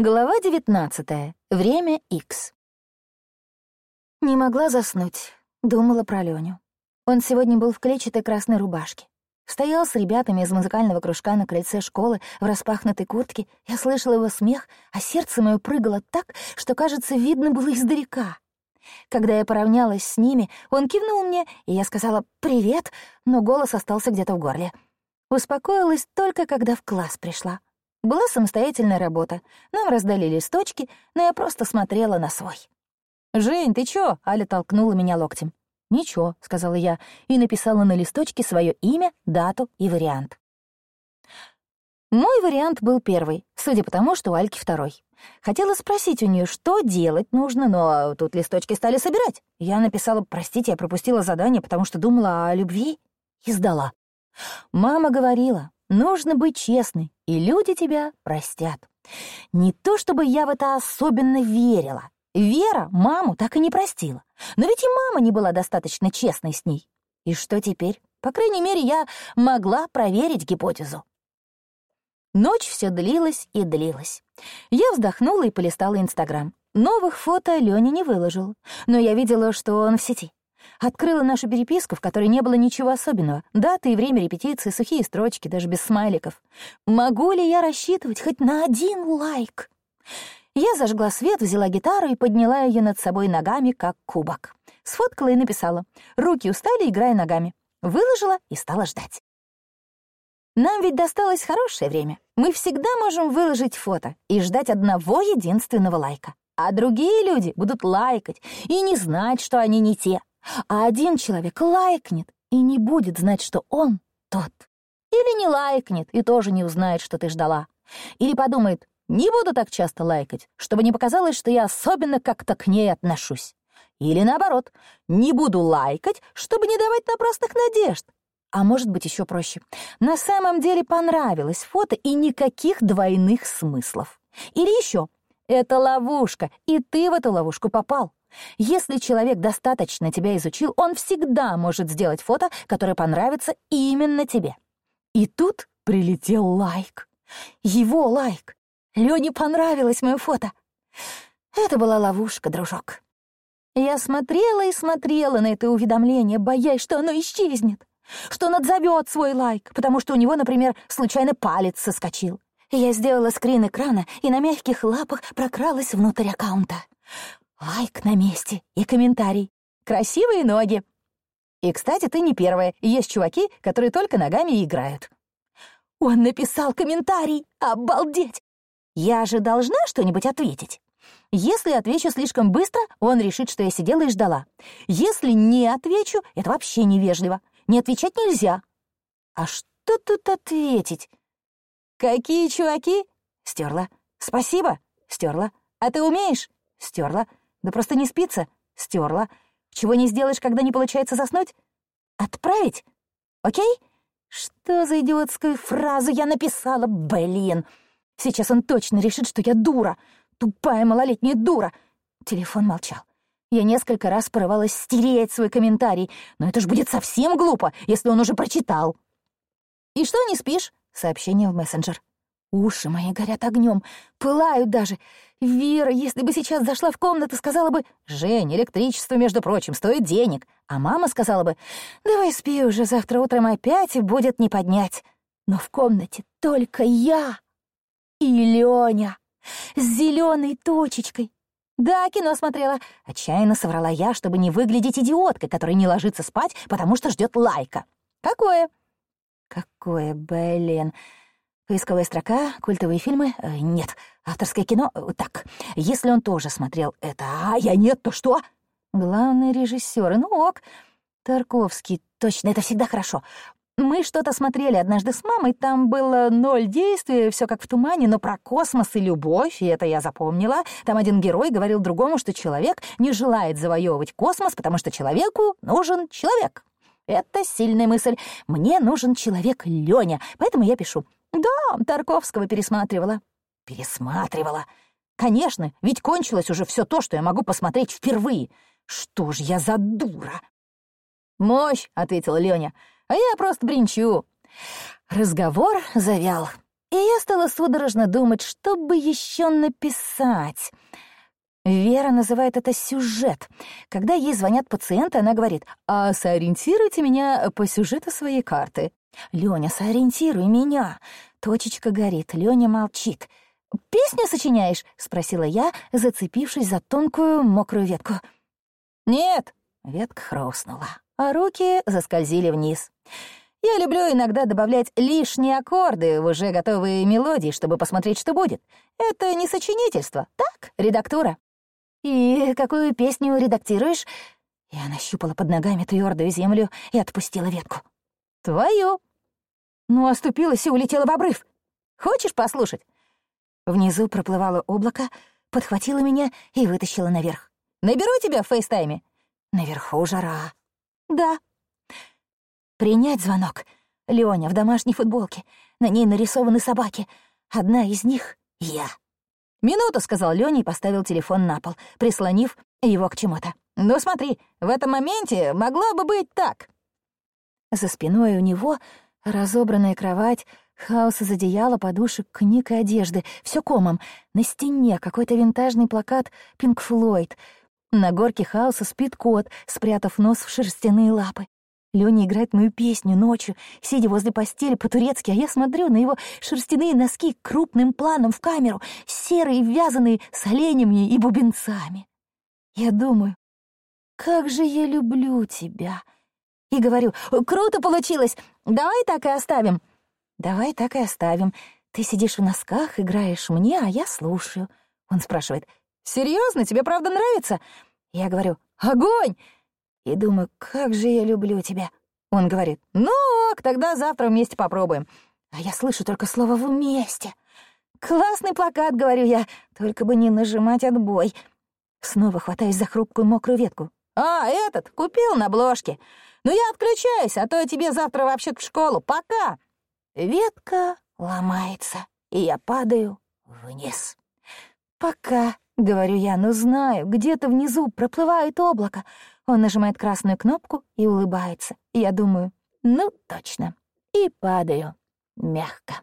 Глава 19. Время X. Не могла заснуть. Думала про Леню. Он сегодня был в клетчатой красной рубашке. Стоял с ребятами из музыкального кружка на крыльце школы в распахнутой куртке. Я слышала его смех, а сердце мое прыгало так, что, кажется, видно было издалека. Когда я поравнялась с ними, он кивнул мне, и я сказала «привет», но голос остался где-то в горле. Успокоилась только, когда в класс пришла. Была самостоятельная работа. Нам раздали листочки, но я просто смотрела на свой. «Жень, ты чё?» — Аля толкнула меня локтем. «Ничего», — сказала я, и написала на листочке свое имя, дату и вариант. Мой вариант был первый, судя по тому, что у Альки второй. Хотела спросить у нее, что делать нужно, но тут листочки стали собирать. Я написала «Простите, я пропустила задание, потому что думала о любви» и сдала. Мама говорила, нужно быть честной, и люди тебя простят. Не то чтобы я в это особенно верила. Вера маму так и не простила. Но ведь и мама не была достаточно честной с ней. И что теперь? По крайней мере, я могла проверить гипотезу. Ночь все длилась и длилась. Я вздохнула и полистала Инстаграм. Новых фото Лёня не выложил, но я видела, что он в сети. Открыла нашу переписку, в которой не было ничего особенного. Дата и время репетиции, сухие строчки, даже без смайликов. Могу ли я рассчитывать хоть на один лайк? Я зажгла свет, взяла гитару и подняла ее над собой ногами, как кубок. Сфоткала и написала «Руки устали, играй ногами». Выложила и стала ждать. Нам ведь досталось хорошее время. Мы всегда можем выложить фото и ждать одного единственного лайка. А другие люди будут лайкать и не знать, что они не те. А один человек лайкнет и не будет знать, что он тот. Или не лайкнет и тоже не узнает, что ты ждала. Или подумает, не буду так часто лайкать, чтобы не показалось, что я особенно как-то к ней отношусь. Или наоборот, не буду лайкать, чтобы не давать напрасных надежд. А может быть, еще проще. На самом деле понравилось фото и никаких двойных смыслов. Или еще, это ловушка, и ты в эту ловушку попал. Если человек достаточно тебя изучил, он всегда может сделать фото, которое понравится именно тебе. И тут прилетел лайк. Его лайк. Лене понравилось мое фото. Это была ловушка, дружок. Я смотрела и смотрела на это уведомление, боясь, что оно исчезнет, что он отзовет свой лайк, потому что у него, например, случайно палец соскочил. Я сделала скрин экрана и на мягких лапах прокралась внутрь аккаунта. Лайк на месте и комментарий. Красивые ноги. И, кстати, ты не первая. Есть чуваки, которые только ногами играют. Он написал комментарий. Обалдеть! Я же должна что-нибудь ответить. Если отвечу слишком быстро, он решит, что я сидела и ждала. Если не отвечу, это вообще невежливо. Не отвечать нельзя. А что тут ответить? Какие чуваки? Стерла. Спасибо. Стерла. А ты умеешь? Стерла. Да просто не спится. Стерла. Чего не сделаешь, когда не получается заснуть? Отправить? Окей? Что за идиотскую фразу я написала, блин? Сейчас он точно решит, что я дура. Тупая малолетняя дура. Телефон молчал. Я несколько раз порывалась стереть свой комментарий, но это ж будет совсем глупо, если он уже прочитал. «И что, не спишь?» — сообщение в мессенджер. Уши мои горят огнем, пылают даже. Вера, если бы сейчас зашла в комнату, сказала бы, «Жень, электричество, между прочим, стоит денег». А мама сказала бы, «Давай спи уже, завтра утром опять будет не поднять». Но в комнате только я и Лёня с зеленой точечкой. Да, кино смотрела. Отчаянно соврала я, чтобы не выглядеть идиоткой, которая не ложится спать, потому что ждет лайка. Какое? Какое, блин. Поисковая строка, культовые фильмы? Э, нет. Авторское кино? Э, так. Если он тоже смотрел это, а я нет, то что? Главный режиссер. Ну ок. Тарковский. Точно, это всегда хорошо. Мы что-то смотрели однажды с мамой, там было ноль действия, все как в тумане, но про космос и любовь, и это я запомнила. Там один герой говорил другому, что человек не желает завоевывать космос, потому что человеку нужен человек. Это сильная мысль. Мне нужен человек Лёня, поэтому я пишу. Да, Тарковского пересматривала. Пересматривала. Конечно, ведь кончилось уже все то, что я могу посмотреть впервые. Что ж я за дура? «Мощь», — ответила Лёня, — «а я просто бренчу». Разговор завял. И я стала судорожно думать, что бы еще написать. Вера называет это сюжет. Когда ей звонят пациенты, она говорит, «А сориентируйте меня по сюжету своей карты». «Лёня, сориентируй меня». Точечка горит, Лёня молчит. «Песню сочиняешь?» — спросила я, зацепившись за тонкую мокрую ветку. «Нет», — ветка хрустнула, а руки заскользили вниз. Я люблю иногда добавлять лишние аккорды в уже готовые мелодии, чтобы посмотреть, что будет. Это не сочинительство, так, редактура. «И какую песню редактируешь?» Я нащупала под ногами твердую землю и отпустила ветку. «Твою!» Ну, оступилась и улетела в обрыв. Хочешь послушать?» Внизу проплывало облако, подхватило меня и вытащило наверх. «Наберу тебя в FaceTime е?» «Наверху жара». «Да». «Принять звонок. Лёня в домашней футболке. На ней нарисованы собаки. Одна из них — я». «Минуту», — сказал Лёня и поставил телефон на пол, прислонив его к чему-то. «Ну смотри, в этом моменте могло бы быть так». За спиной у него разобранная кровать, хаос из одеяла, подушек, книг и одежды. Все комом. На стене какой-то винтажный плакат «Пинк Флойд». На горке хаоса спит кот, спрятав нос в шерстяные лапы. Лёня играет мою песню ночью, сидя возле постели по-турецки, а я смотрю на его шерстяные носки крупным планом в камеру, серые, вязаные с оленями и бубенцами. Я думаю, как же я люблю тебя. И говорю, круто получилось, давай так и оставим. Давай так и оставим. Ты сидишь в носках, играешь мне, а я слушаю. Он спрашивает, серьезно, тебе правда нравится? Я говорю, огонь! и думаю, как же я люблю тебя. Он говорит, ну ок, тогда завтра вместе попробуем. А я слышу только слово «вместе». «Классный плакат», — говорю я, только бы не нажимать отбой. Снова хватаюсь за хрупкую мокрую ветку. «А, этот, купил на бложке. Ну я отключаюсь, а то тебе завтра вообще в школу. Пока!» Ветка ломается, и я падаю вниз. «Пока», — говорю я, но знаю, где-то внизу проплывает облако. Он нажимает красную кнопку и улыбается. Я думаю, ну, точно. И падаю мягко.